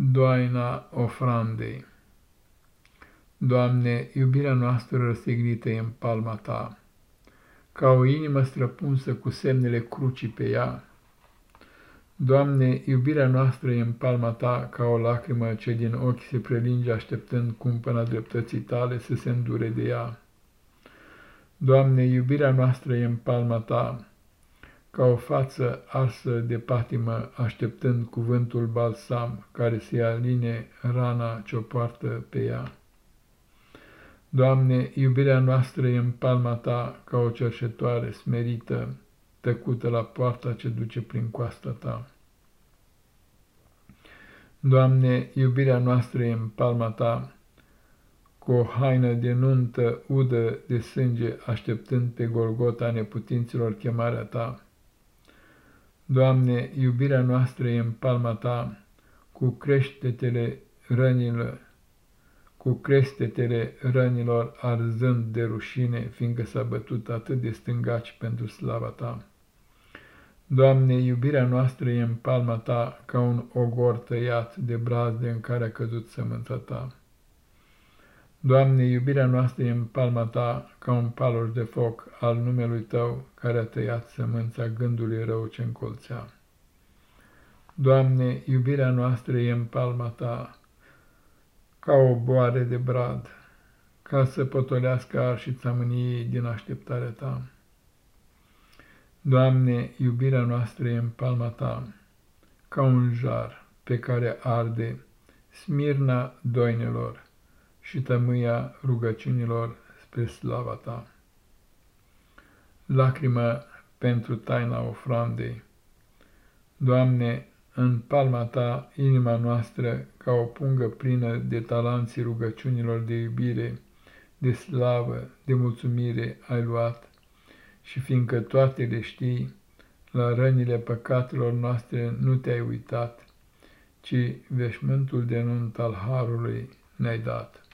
Doina ofrandei Doamne, iubirea noastră răstignită în palma Ta, ca o inimă străpunsă cu semnele crucii pe ea. Doamne, iubirea noastră în palma Ta, ca o lacrimă ce din ochi se prelinge așteptând cumpăna dreptății Tale să se îndure de ea. Doamne, iubirea noastră în palma Ta, ca o față arsă de patimă, așteptând cuvântul balsam care se aline rana ce-o poartă pe ea. Doamne, iubirea noastră e în palma Ta ca o cerșetoare smerită, tăcută la poarta ce duce prin coasta Ta. Doamne, iubirea noastră e în palma Ta, cu o haină de nuntă udă de sânge, așteptând pe Golgota neputinților chemarea Ta. Doamne, iubirea noastră e în palma Ta, cu creștetele rănilor, cu crestetele rănilor arzând de rușine, fiindcă s-a bătut atât de stângaci pentru slava Ta. Doamne, iubirea noastră e în palma Ta ca un ogor tăiat de brazde în care a căzut sămânța Ta. Doamne, iubirea noastră e în palma Ta ca un palor de foc al numelui Tău, care a tăiat sămânța gândului rău ce încolțea. Doamne, iubirea noastră e în palma Ta ca o boare de brad, ca să potolească arșița mâniei din așteptarea Ta. Doamne, iubirea noastră e în palma Ta, ca un jar pe care arde smirna doinelor, și tămâia rugăciunilor spre slava Ta. Lacrimă pentru taina ofrandei. Doamne, în palma Ta inima noastră, ca o pungă plină de talanții rugăciunilor de iubire, de slavă, de mulțumire ai luat, și fiindcă toate le știi, la rănile păcatelor noastre nu te-ai uitat, ci veșmântul de nunt al Harului ne-ai dat.